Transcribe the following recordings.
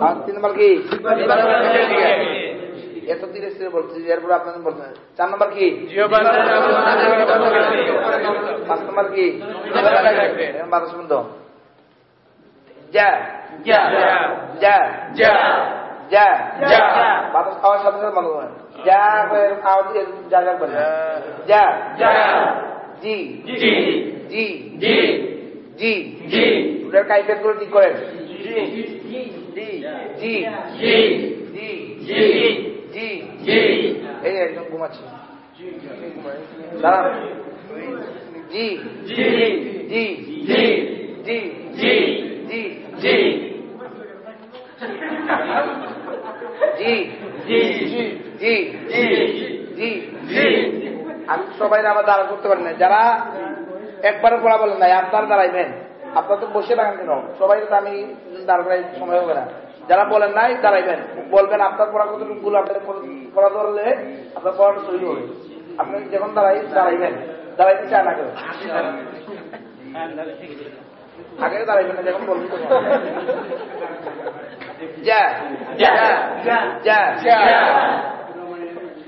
আর তিন নম্বর কি? এত ধীরে স্থিরে বলছি এরপরে আপনাদের বলতে চার নম্বর কি? পাঁচ নম্বর কি? বারো শুনতো যা। যা। যা। যা। বাতাস খাওয়ার সাথে সাথে বন্ধ করেন। যা করে দিয়ে যা যা করে যা। জি। জি। জি। ওটার কাইফেটগুলো ঠিক করেন। জি। আমি সবাই আবার দাঁড়া করতে পারেন না যারা একবারে পড়া বলেন নাই আপনার দাঁড়াইবেন আপনার তো বসে থাকেন কেন? সবাই তো আমি দাঁড় করাই সময় হবে না। যারা বলেন নাই, দাঁড়াইবেন। বলবেন, আপনার পড়া কতটুকু আপনার পড়া ধরলে আপনার পড়াটা তৈরি হবে। আপনি যখন দাঁড়াই, দাঁড়াইবেন। দাঁড়াইতে চায় না আগে দাঁড়াইবেন না, যখন বলবেন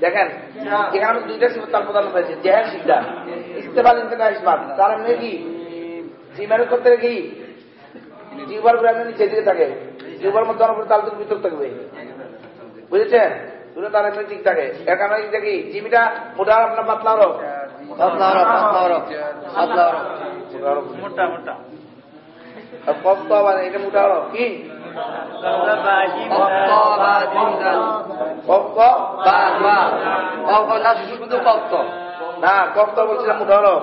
দেখেন, এখানে আমি দুইটা সিফত তার প্রধান হয়েছে জেহার সিদ্ধা ইস্তেফাল ইন্তেকা ইসমাত তার এমনি কি? ইমানের করতে কি? জিহ্বার উপরে আপনি নিচের দিকে থাকে জিহ্বার মধ্যে উপরে তালতুর ভিতর থাকবে। বুঝেছেন? দুটো তার এমনি ঠিক থাকে। এর দেখি জিমিটা মোটা আপনার পাতলা রক পাতলা কপ্ত বলছিলাম মোটা রক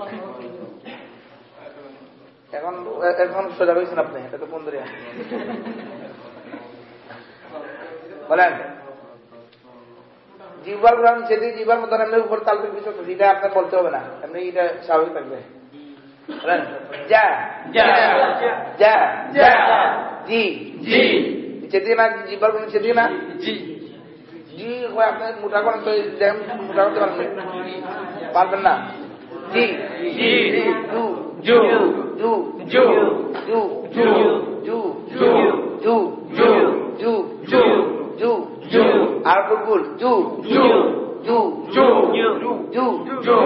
এখন এখন সোজা হয়েছেন আপনি এটা তো কোন দরিয়া বলেন। জিহ্বার গ্রহণ সেটি জিহ্বার মতন এমনি উপর তালবির কিছু এটা আপনার বলতে হবে না। এমনি এটা স্বাভাবিক থাকবে। যা। যা। যা। যা। জি। জি। চেতিয়ে না জিহ্বার গ্রহণ চেতিয়ে না? জি। জি মোটা করেন তো মোটা করতে পারবেন পারবেন না? জি জি জু জু জু জু জু জু জু জু জু জু জু জু জু জু আর বুলবুল জু জু জু জু জু জু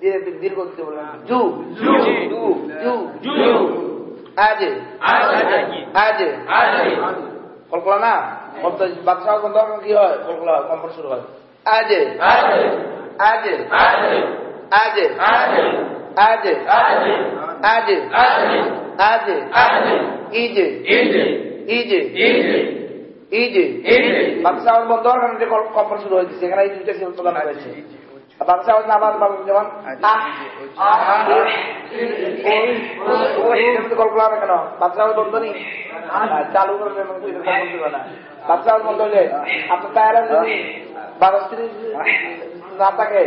ধীরে দীর্ঘ দিতে বলবেন জু জু জু জু জু আজ আজ কলকলা না বাদশাহ বন্ধ কি হয় কলকলা কম্পন শুরু হয় আজ আজ আজ عدل عدل عدل عدل إيدي إيدي إيدي ইজি ইজি পাকিস্তান বন্ধ হওয়ার কারণে কম্পালসরি হয়ে গেছে এখানে এই দুইটা সিল প্রদান হয়েছে বাচ্চা হচ্ছে আমার যেমন কল্পনা হবে কেন বাচ্চা হচ্ছে বন্ধ নেই চালু করবে বাচ্চা হচ্ছে বন্ধ হলে আপনার টায়ার যদি বারোস্ত্রী না থাকে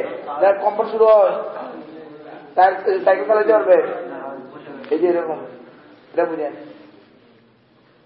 কম্পন শুরু হয় সাইকেল চালাতে পারবে এই যে এরকম এটা বুঝে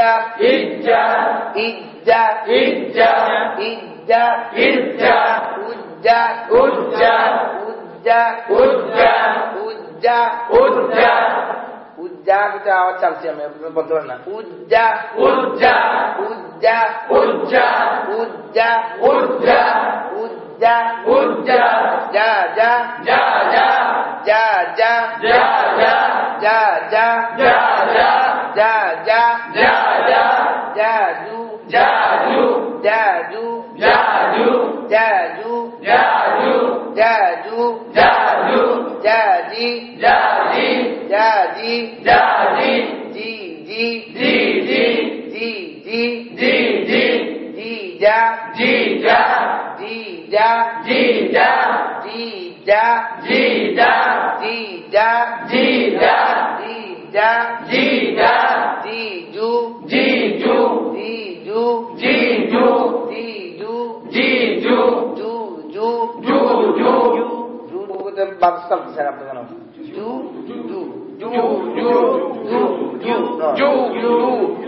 इज्जा इज्जा इज्जा इज्जा इज्जा इज्जा उज्जा उज्जा उज्जा उज्जा उज्जा उज्जा उज्जा के आवाज़ चलते हमें बदलो ना उज्जा उज्जा उज्जा उज्जा उज्जा उज्जा उज्जा उज्जा जा जा जा जा जा जा जा जा जा जा जा ကြကြကြကြကြသူကြသူကြသူကြသူကြသူကြသူကြသူကြသူကြတိကြတိကြတိကြတိကြည်ကြည်ကြည်ကြည်ကြည်ကြည်ကြည်ကြည်ကြည်ကြကြည်ကြကြည်ကြကြည်ကြကြည်ကြကြည်ကြကြည်ကြကြည်ကြ যা জি যা জি জু জি জু জি জু জি জু জি জু জি জু জু জু জু জু জু বলতে বাক্স চালতেছেন আপনি কেন জু জু জু জু জু জু জু জু জু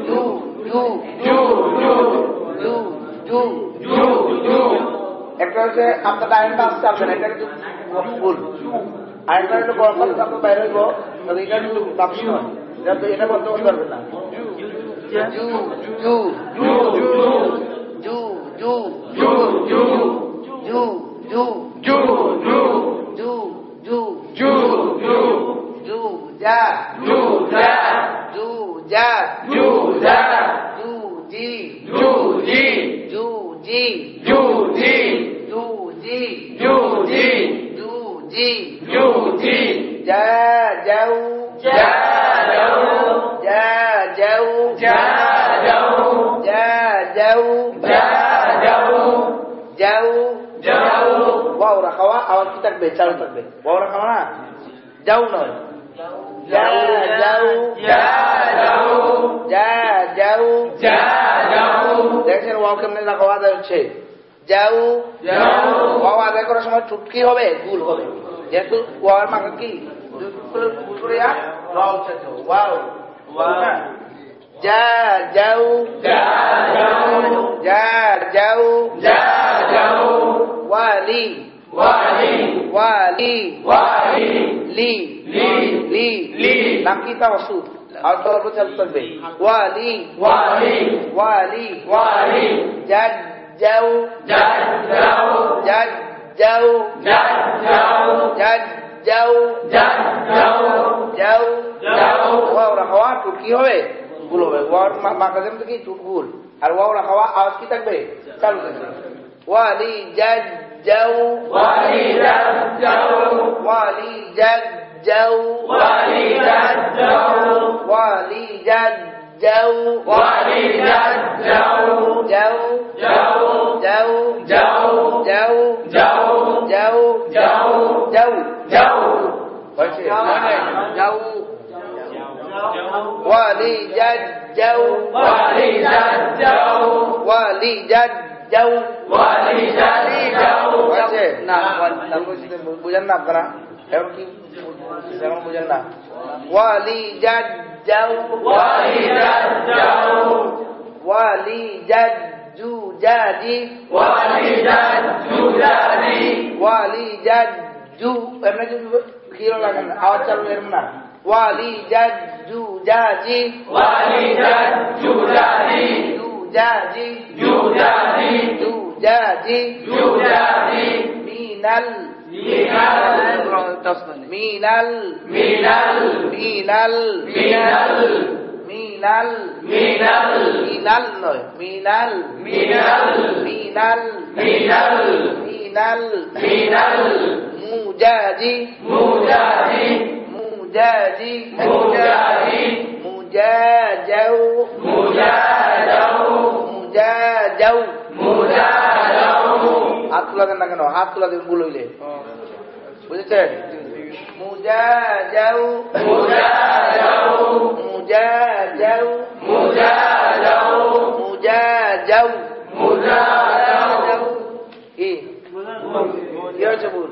জু জু জু জু জু জু জু জু একটা হচ্ছে আপনার ডাইন পাস চালবেন এটা কিন্তু ভুল। আরেকটা হলো গরম পানি আপনার বাইরে হইব তাহলে এটা কিন্তু বাক্স নয় এটা তো এটা বলতে বলতে পারবেন না জু জু জু জু জু জু জু জু জু জু জু জু জু জু জু জু জু যা জু যা জু যা জু যা জু জি জু জি জু জি জু জি জু জি জু জি জু জি জু জি যা যাও যা যাও যা যাও যা যাও যা যাও যা যাও যাও যাও ওয়াও রাখাওয়া আওয়াজ কি থাকবে চালু থাকবে ওয়াও রাখাওয়া না যাও নয় যাও যা যাও যা যাও যা যাও দেখছেন ওয়াও কেমনে রাখাও আদায় হচ্ছে যাও যাও ওয়াও আদায় করার সময় চুটকি হবে গুল হবে yaitu wawal makaki Jutul kubur ya? Wow Wow Wow Ja jauh. Ja jauh. Ja jauh. Ja jauh. Wali. Wali. Wali. Wali. Li. Li. Li. Li. Laki tawasu Atau apa cacau Wali Wali. Wali. Wali. Wali. Jad jauh. Jad jauh. Jad jauh jauh. Jauh. Jauh. Jauh. Jauh. Jauh. Jauh. Wa ora khawa tu ki hoye bulo be. Wa makadem tu ki tukul ar wa ora khawa awas ki tak be. Salu be wali jad jauh. Wali jad jauh. Wali jad jauh. Wali jad jauh. Wali jad jauh. Wali jad jauh. Jauh. Jauh. Jauh. Jauh. Jauh. Jauh. Wali jauh. Wali jauh. Wali jauh. Wali jauh. Baca. Nah, kamu sih bujang nak kena. Kamu sih sekarang bujang nak. Wali jauh. Wali jauh. Wali jauh. Jadi wali jadi wali jadi ju eh, tu? kirolanın açarlarına vali jadu Wali vali jadu wali du jadi du jadi du jadi du jadi minal minal minal minal minal minal minal minal minal minal minal minal minal minal مجادي مجادي مجادي مجادي مجادو مجادو مجادو مجادو হাত তোলা না কেন? হাত তোলা দেন ভুল হইলে। বুঝেছেন? মুজাজাউ মুজাজাউ মুজাজাউ মুজাজাউ মুজাজাউ। মুজাজাউ। কি? কি হয়েছে ভুল?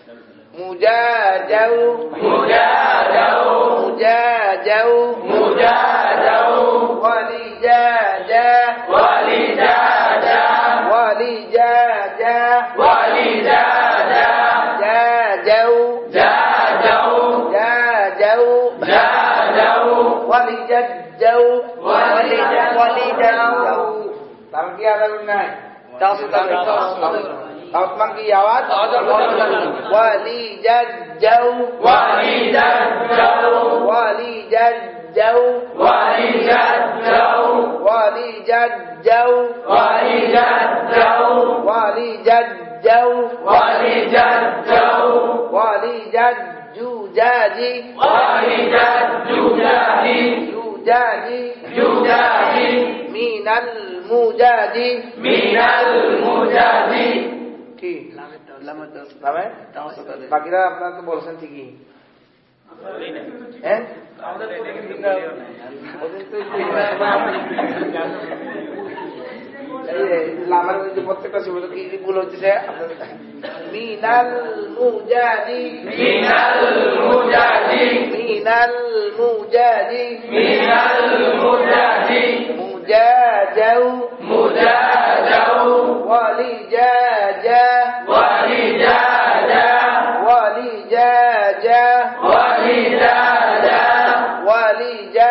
مجاجو مجاجو مجاجو مجاجو ولجاجا ولجاجا ولجاجا ولجاجا جاجو جاجو جاجو جاجو ولجاجو ولجاجو ولجاجو ترقيا لنا تصدق تصدق عثمان کی آواز ولی جدو ولی جدو ولی جدو ولی جدو ولی جدو ولی جدو ولی جدو ولی جدو ولی جدو جاجی ولی جدو جاجی جاجي جاجي من المجاد من المجاد বাকিরা আপনারা তো বলছেন ঠিকই। লামার মধ্যে প্রত্যেকটা শিবল কি ভুল walijada walijada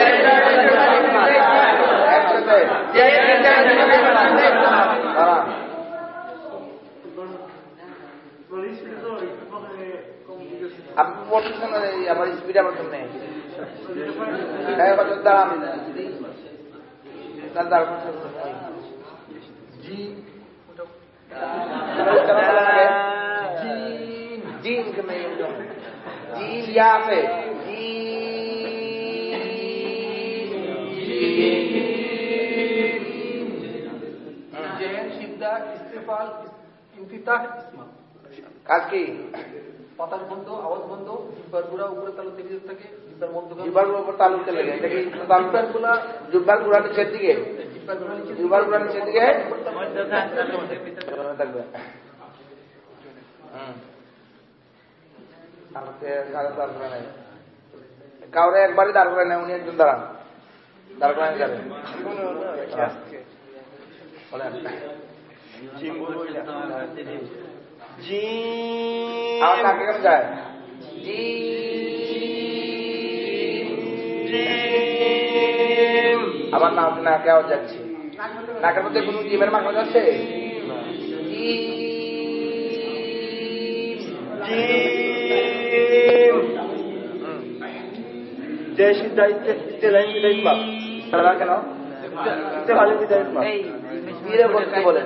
আপনি বলছেন আমার স্পিড আমার জন্য جی جین کے میں جین یا پہ جی পাতার বন্ধ আওয়াজ বন্ধ জিব্বার গুড়া উপরে তালু থেকে থাকে জিব্বার মধ্য জুবার উপর তালু চলে গেছে এটা কি জুব্বারগুলা জুব্বারগুলা নিচের দিকে? জিব্বার গুড়া নিচের দিকে। থাকবে। কাউরে একবারই দাঁড় করে নেয় উনি একজন দাঁড়ান। দাঁড় করে যাবে। বলেন। জি আমার নাম নাকে আওয়াজ যাচ্ছে নাকের মধ্যে কোন জিমের মাখানো যাচ্ছে কেন ভালো বলেন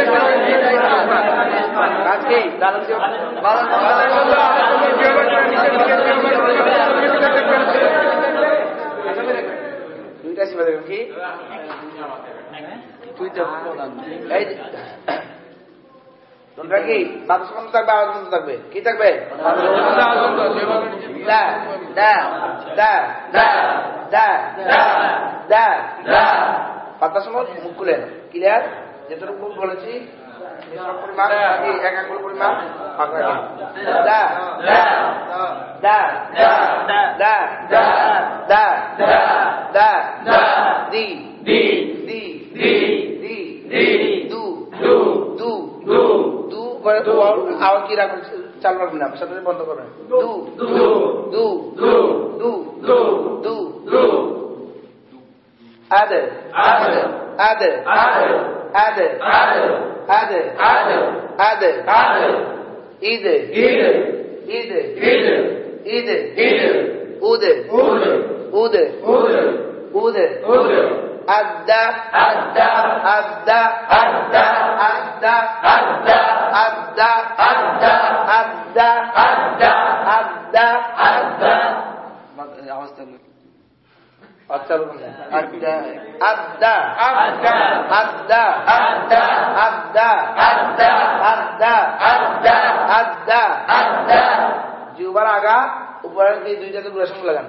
কি তোমরা কি মানুষ থাকবে আওয়াজ বন্ধ থাকবে কি থাকবে পাতা সময় মুখ খুলেন ক্লিয়ার যেটুকু বলেছি পরিমাণ নাকি এক আঙ্গুল পরিমাণ ফাঁক রাখে দা দা দা দা দা দা দা দি দি দি দি দি দি দু দু দু দু দু করে তো আওয়াজ কি না সাথে বন্ধ করবেন দু দু দু দু দু দু দু দু আদে আদে আদে আদে عدد عدد عدد عدد عدد عدد إيدر إيدر إيدر إيدر إيدر إيدر أودر أودر أودر أودر أودر أودر أدى أدى أدى أدى أدى أدى أدى أدى أدى أدى أدى أدى عاوز تقول আচ্ছা আদা আদা আদা আদা আদা আদা আদা আদা আদা আদা আদা জিহ্বার আগা উপরের দিয়ে দুই জায়গায় গুড়ার সঙ্গে লাগান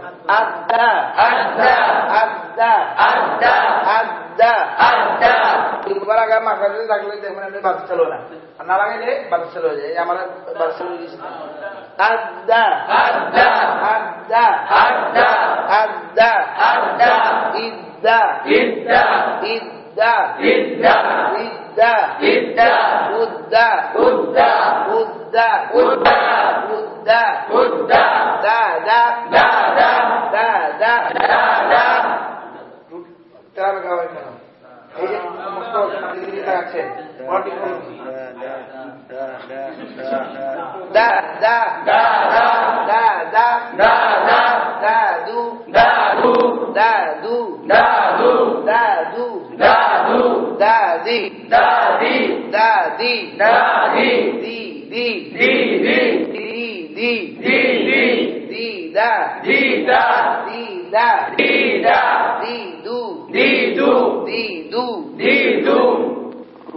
আগা মাখা যদি থাকলে দেখবেন বাতাস চালু না আর না লাগাইলে চালু হয়ে যায় আমার চালু গেছে আদা আদা আদা আদা আদা আদা ইদ্দা ইদ্দা ইদ্দা ইদ্দা ইদ্দা ইদ্দা উদ্দা উদ্দা উদ্দা উদ্দা উদ্দা উদ্দা দাদা দাদা দাদা দাদা তার গাওয়া কেন এই যে আছে। What is it? Da, da, da, da, da, da, da, da, do, da, do, da, do, da, do, da, do, da, do, da, di, da, di, da, di, da, di, di, di, di, di, di, di, di, di, da, di, da, di, da, di, da, di, do, di, do, di, do, di, do.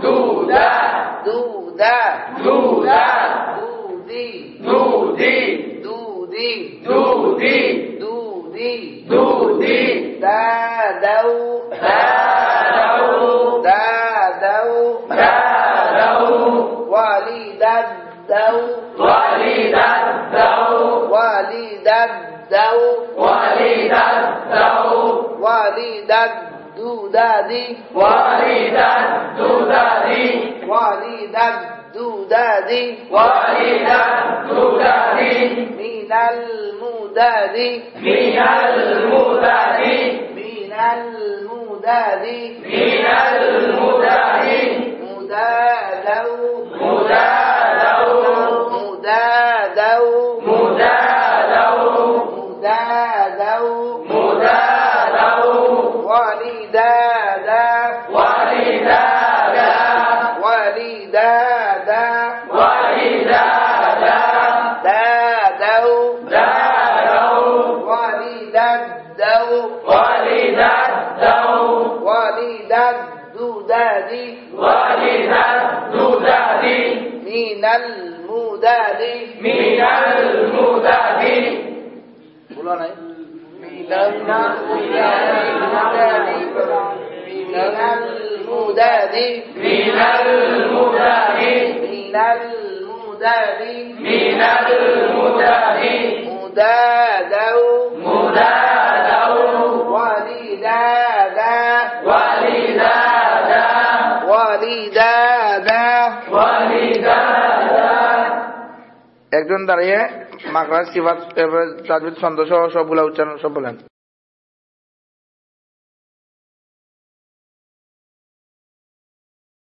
do that, do that, do that, do thee, do thee, do thee, do thee, do thee, do thee, da, thou, thou. دودادي وليدا دودادي وليدا دودادي وليدا دودادي من المداد من المداد من المداد من المداد مدادا قرآن إيه؟ من المداد من المداد من المداد من المداد من المداد مدادا مدادا ولدادا ولدادا ولدادا ولدادا একজন দাঁড়িয়ে মাকড়ার সিফাত তাজবিদ ছন্দ সহ সবগুলা উচ্চারণ সব বলেন।